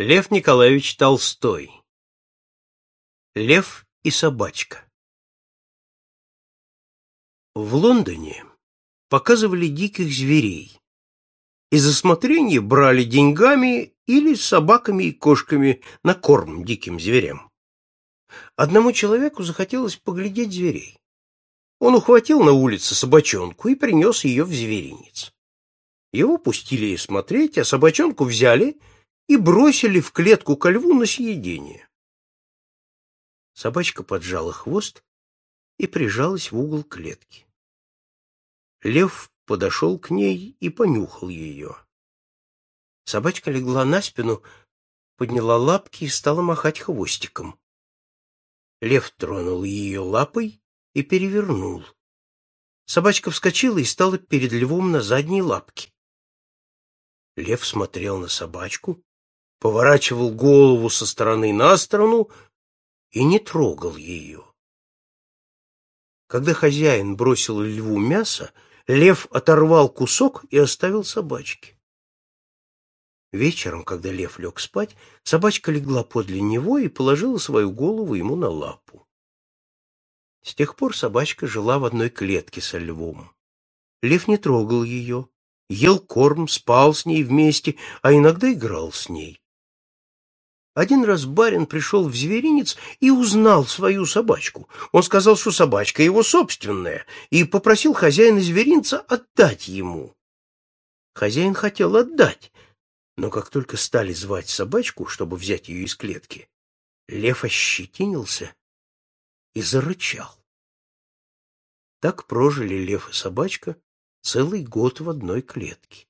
Лев Николаевич Толстой. Лев и собачка. В Лондоне показывали диких зверей. Из осмотрения брали деньгами или собаками и кошками на корм диким зверям. Одному человеку захотелось поглядеть зверей. Он ухватил на улице собачонку и принес ее в зверинец. Его пустили смотреть, а собачонку взяли и бросили в клетку ко льву на съедение. Собачка поджала хвост и прижалась в угол клетки. Лев подошел к ней и понюхал ее. Собачка легла на спину, подняла лапки и стала махать хвостиком. Лев тронул ее лапой и перевернул. Собачка вскочила и стала перед львом на задние лапки. Лев смотрел на собачку, поворачивал голову со стороны на сторону и не трогал ее. Когда хозяин бросил льву мясо, лев оторвал кусок и оставил собачке. Вечером, когда лев лег спать, собачка легла подле него и положила свою голову ему на лапу. С тех пор собачка жила в одной клетке со львом. Лев не трогал ее, ел корм, спал с ней вместе, а иногда играл с ней. Один раз барин пришел в зверинец и узнал свою собачку. Он сказал, что собачка его собственная, и попросил хозяина зверинца отдать ему. Хозяин хотел отдать, но как только стали звать собачку, чтобы взять ее из клетки, лев ощетинился и зарычал. Так прожили лев и собачка целый год в одной клетке.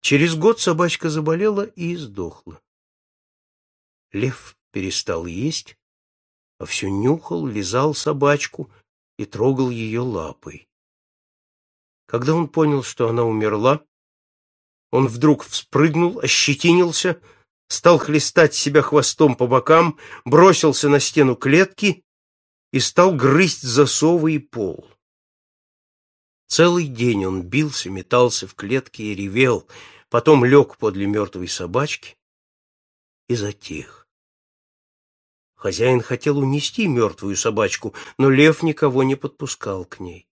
Через год собачка заболела и издохла. Лев перестал есть, а все нюхал, лизал собачку и трогал ее лапой. Когда он понял, что она умерла, он вдруг вспрыгнул, ощетинился, стал хлестать себя хвостом по бокам, бросился на стену клетки и стал грызть засовы и пол. Целый день он бился, метался в клетке и ревел, потом лег подле мертвой собачки и затих. Хозяин хотел унести мертвую собачку, но лев никого не подпускал к ней.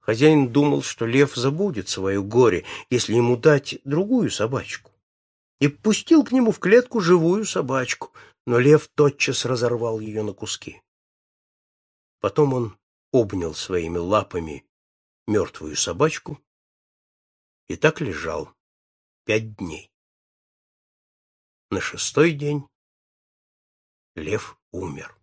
Хозяин думал, что лев забудет свое горе, если ему дать другую собачку, и пустил к нему в клетку живую собачку, но лев тотчас разорвал ее на куски. Потом он обнял своими лапами мертвую собачку и так лежал пять дней. На шестой день Лев умер.